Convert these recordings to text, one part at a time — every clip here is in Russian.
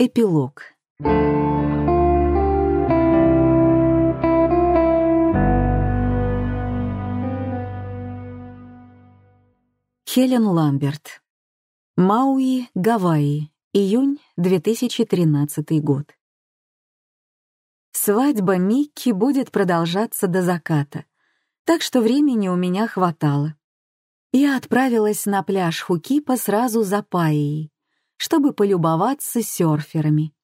Эпилог. Хелен Ламберт. Мауи, Гавайи. Июнь 2013 год. Свадьба Микки будет продолжаться до заката, так что времени у меня хватало. Я отправилась на пляж Хукипа сразу за Паей, чтобы полюбоваться серферами.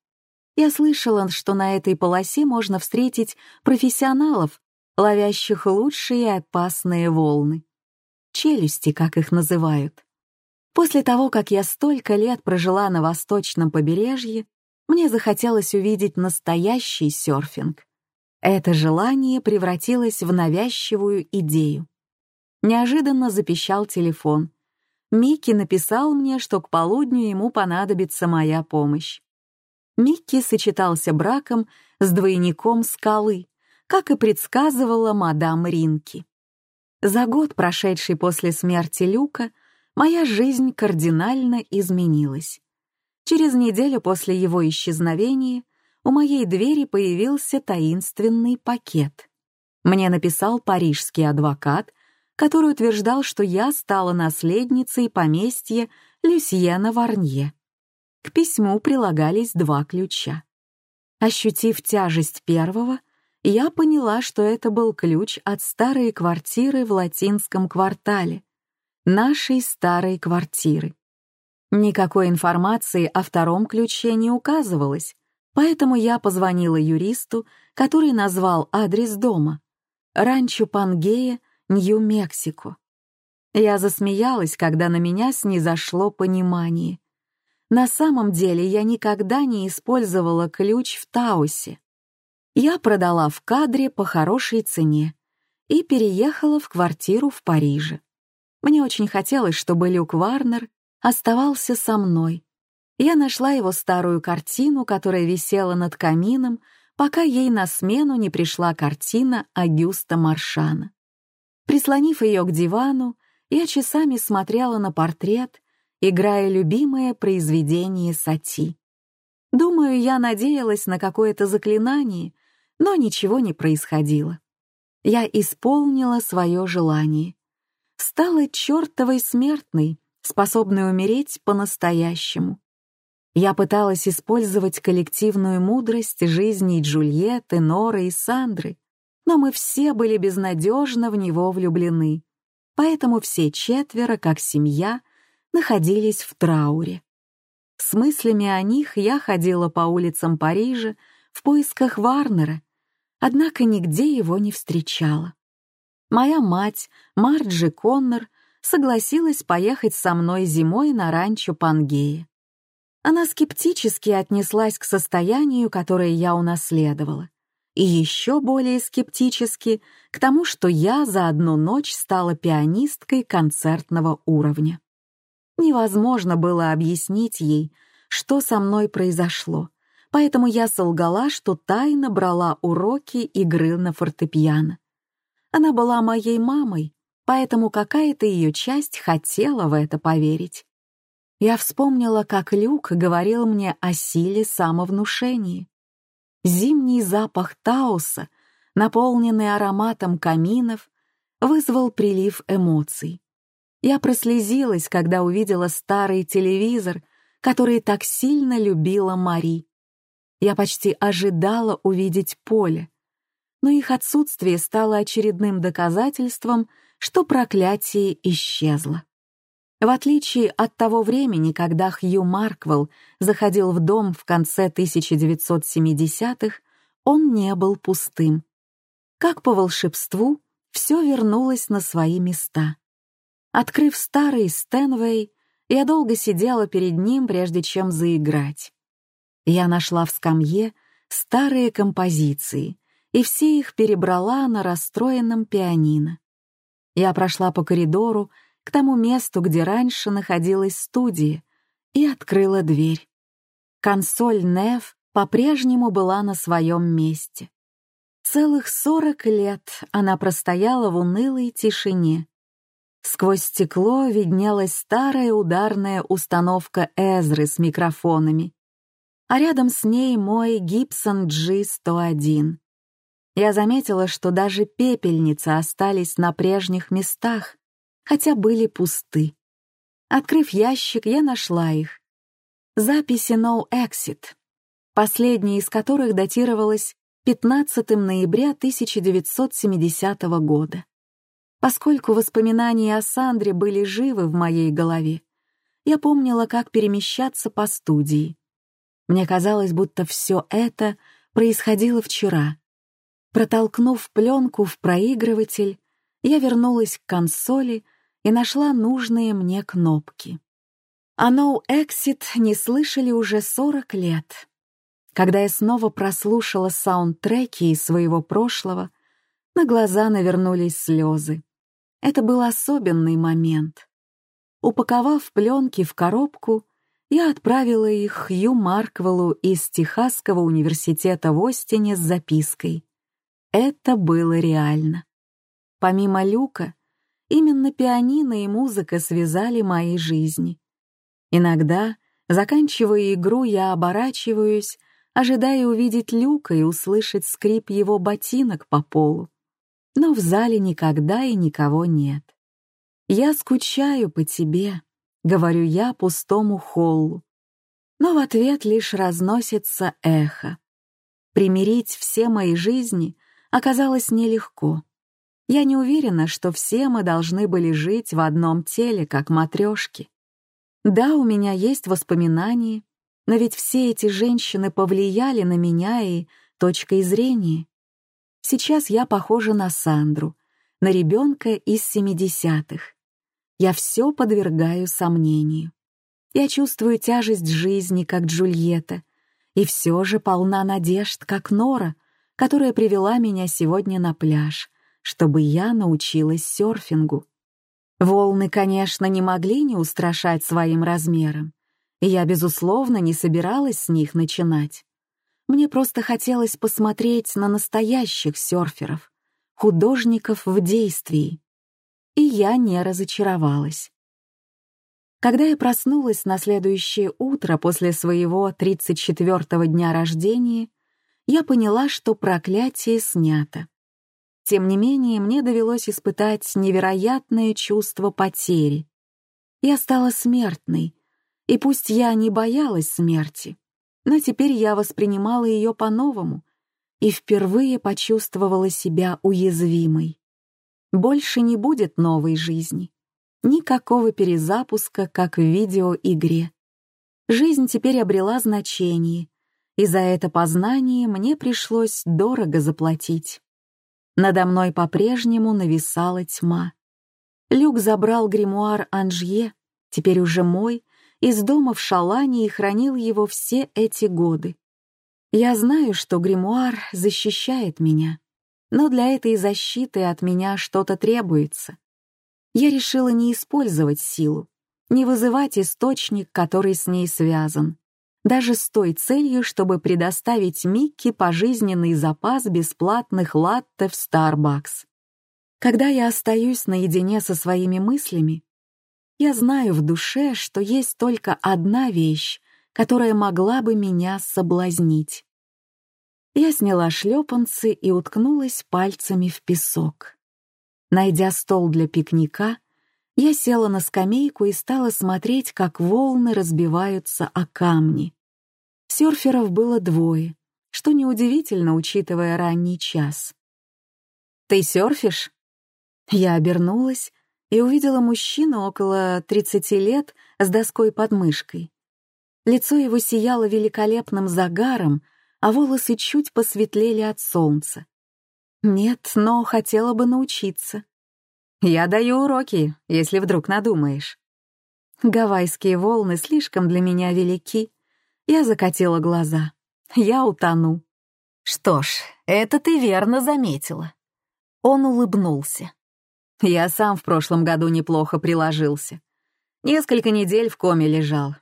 Я слышала, что на этой полосе можно встретить профессионалов, ловящих лучшие опасные волны. Челюсти, как их называют. После того, как я столько лет прожила на восточном побережье, мне захотелось увидеть настоящий серфинг. Это желание превратилось в навязчивую идею. Неожиданно запищал телефон. Микки написал мне, что к полудню ему понадобится моя помощь. Микки сочетался браком с двойником скалы, как и предсказывала мадам Ринки. За год, прошедший после смерти Люка, моя жизнь кардинально изменилась. Через неделю после его исчезновения у моей двери появился таинственный пакет. Мне написал парижский адвокат, который утверждал, что я стала наследницей поместья Люсьена Варнье. К письму прилагались два ключа. Ощутив тяжесть первого, я поняла, что это был ключ от старой квартиры в латинском квартале, нашей старой квартиры. Никакой информации о втором ключе не указывалось, поэтому я позвонила юристу, который назвал адрес дома — ранчо Пангея, Нью-Мексико. Я засмеялась, когда на меня снизошло понимание. На самом деле я никогда не использовала ключ в Таусе. Я продала в кадре по хорошей цене и переехала в квартиру в Париже. Мне очень хотелось, чтобы Люк Варнер оставался со мной. Я нашла его старую картину, которая висела над камином, пока ей на смену не пришла картина Агюста Маршана. Прислонив ее к дивану, я часами смотрела на портрет, играя любимое произведение Сати. Думаю, я надеялась на какое-то заклинание, но ничего не происходило. Я исполнила свое желание. Стала чертовой смертной, способной умереть по-настоящему. Я пыталась использовать коллективную мудрость жизни Джульетты, Норы и Сандры, но мы все были безнадежно в него влюблены, поэтому все четверо, как семья, находились в трауре. С мыслями о них я ходила по улицам Парижа в поисках Варнера, однако нигде его не встречала. Моя мать, Марджи Коннор, согласилась поехать со мной зимой на ранчо Пангея. Она скептически отнеслась к состоянию, которое я унаследовала и еще более скептически к тому, что я за одну ночь стала пианисткой концертного уровня. Невозможно было объяснить ей, что со мной произошло, поэтому я солгала, что тайно брала уроки игры на фортепиано. Она была моей мамой, поэтому какая-то ее часть хотела в это поверить. Я вспомнила, как Люк говорил мне о силе самовнушения. Зимний запах Тауса, наполненный ароматом каминов, вызвал прилив эмоций. Я прослезилась, когда увидела старый телевизор, который так сильно любила Мари. Я почти ожидала увидеть поле, но их отсутствие стало очередным доказательством, что проклятие исчезло. В отличие от того времени, когда Хью Марквелл заходил в дом в конце 1970-х, он не был пустым. Как по волшебству, все вернулось на свои места. Открыв старый Стэнвей, я долго сидела перед ним, прежде чем заиграть. Я нашла в скамье старые композиции, и все их перебрала на расстроенном пианино. Я прошла по коридору, к тому месту, где раньше находилась студия, и открыла дверь. Консоль Нев по-прежнему была на своем месте. Целых сорок лет она простояла в унылой тишине. Сквозь стекло виднелась старая ударная установка Эзры с микрофонами. а рядом с ней мой Gibson G101. Я заметила, что даже пепельницы остались на прежних местах, хотя были пусты. Открыв ящик, я нашла их. Записи «No Exit», последняя из которых датировалась 15 ноября 1970 года. Поскольку воспоминания о Сандре были живы в моей голове, я помнила, как перемещаться по студии. Мне казалось, будто все это происходило вчера. Протолкнув пленку в проигрыватель, я вернулась к консоли и нашла нужные мне кнопки. А No Exit не слышали уже 40 лет. Когда я снова прослушала саундтреки из своего прошлого, на глаза навернулись слезы. Это был особенный момент. Упаковав пленки в коробку, я отправила их Хью Марквеллу из Техасского университета в Остине с запиской. Это было реально. Помимо Люка, именно пианино и музыка связали мои жизни. Иногда, заканчивая игру, я оборачиваюсь, ожидая увидеть Люка и услышать скрип его ботинок по полу. Но в зале никогда и никого нет. «Я скучаю по тебе», — говорю я пустому холлу. Но в ответ лишь разносится эхо. Примирить все мои жизни оказалось нелегко. Я не уверена, что все мы должны были жить в одном теле, как матрешки. Да, у меня есть воспоминания, но ведь все эти женщины повлияли на меня и точкой зрения. Сейчас я похожа на Сандру, на ребенка из семидесятых я все подвергаю сомнению. Я чувствую тяжесть жизни, как Джульетта, и все же полна надежд, как Нора, которая привела меня сегодня на пляж, чтобы я научилась серфингу. Волны, конечно, не могли не устрашать своим размером, и я, безусловно, не собиралась с них начинать. Мне просто хотелось посмотреть на настоящих серферов, художников в действии и я не разочаровалась. Когда я проснулась на следующее утро после своего 34-го дня рождения, я поняла, что проклятие снято. Тем не менее, мне довелось испытать невероятное чувство потери. Я стала смертной, и пусть я не боялась смерти, но теперь я воспринимала ее по-новому и впервые почувствовала себя уязвимой. Больше не будет новой жизни. Никакого перезапуска, как в видеоигре. Жизнь теперь обрела значение, и за это познание мне пришлось дорого заплатить. Надо мной по-прежнему нависала тьма. Люк забрал гримуар Анжье, теперь уже мой, из дома в Шалане и хранил его все эти годы. Я знаю, что гримуар защищает меня но для этой защиты от меня что-то требуется. Я решила не использовать силу, не вызывать источник, который с ней связан, даже с той целью, чтобы предоставить Микки пожизненный запас бесплатных латте в Starbucks. Когда я остаюсь наедине со своими мыслями, я знаю в душе, что есть только одна вещь, которая могла бы меня соблазнить. Я сняла шлепанцы и уткнулась пальцами в песок. Найдя стол для пикника, я села на скамейку и стала смотреть, как волны разбиваются о камни. Сёрферов было двое, что неудивительно, учитывая ранний час. «Ты сёрфишь?» Я обернулась и увидела мужчину около 30 лет с доской под мышкой. Лицо его сияло великолепным загаром, а волосы чуть посветлели от солнца. Нет, но хотела бы научиться. Я даю уроки, если вдруг надумаешь. Гавайские волны слишком для меня велики. Я закатила глаза. Я утону. Что ж, это ты верно заметила. Он улыбнулся. Я сам в прошлом году неплохо приложился. Несколько недель в коме лежал.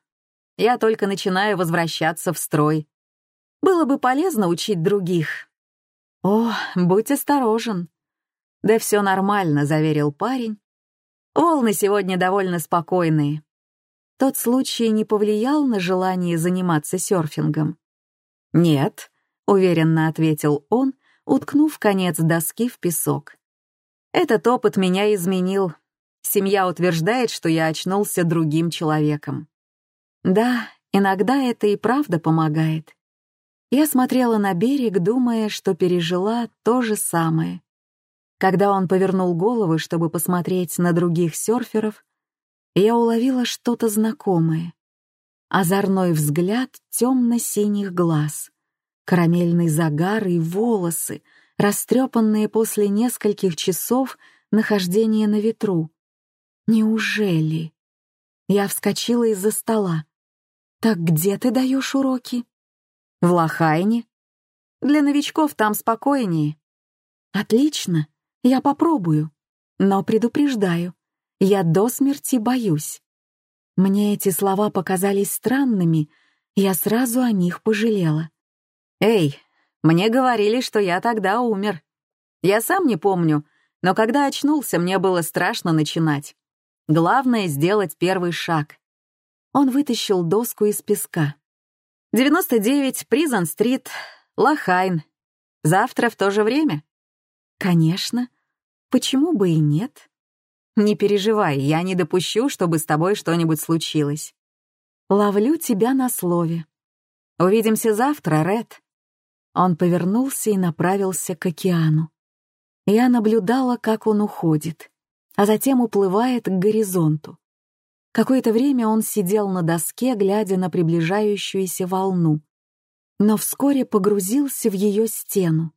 Я только начинаю возвращаться в строй. Было бы полезно учить других. О, будь осторожен. Да все нормально, заверил парень. Волны сегодня довольно спокойные. Тот случай не повлиял на желание заниматься серфингом. «Нет», — уверенно ответил он, уткнув конец доски в песок. «Этот опыт меня изменил. Семья утверждает, что я очнулся другим человеком». «Да, иногда это и правда помогает». Я смотрела на берег, думая, что пережила то же самое. Когда он повернул голову, чтобы посмотреть на других серферов, я уловила что-то знакомое. Озорной взгляд темно-синих глаз, карамельный загар и волосы, растрепанные после нескольких часов нахождения на ветру. Неужели? Я вскочила из-за стола. «Так где ты даешь уроки?» «В Лохайне. Для новичков там спокойнее». «Отлично, я попробую. Но предупреждаю, я до смерти боюсь. Мне эти слова показались странными, я сразу о них пожалела. «Эй, мне говорили, что я тогда умер. Я сам не помню, но когда очнулся, мне было страшно начинать. Главное — сделать первый шаг». Он вытащил доску из песка. «99, Призон-стрит, Лохайн. Завтра в то же время?» «Конечно. Почему бы и нет?» Не переживай, я не допущу, чтобы с тобой что-нибудь случилось. Ловлю тебя на слове. Увидимся завтра, Ред. Он повернулся и направился к океану. Я наблюдала, как он уходит, а затем уплывает к горизонту. Какое-то время он сидел на доске, глядя на приближающуюся волну, но вскоре погрузился в ее стену.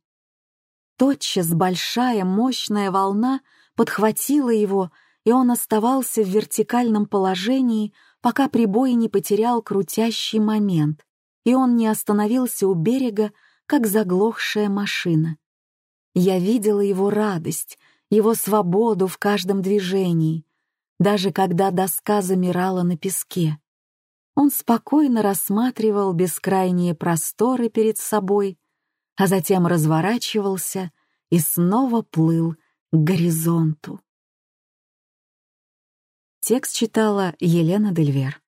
Тотчас большая, мощная волна — подхватила его, и он оставался в вертикальном положении, пока прибой не потерял крутящий момент, и он не остановился у берега, как заглохшая машина. Я видела его радость, его свободу в каждом движении, даже когда доска замирала на песке. Он спокойно рассматривал бескрайние просторы перед собой, а затем разворачивался и снова плыл к горизонту. Текст читала Елена Дельвер.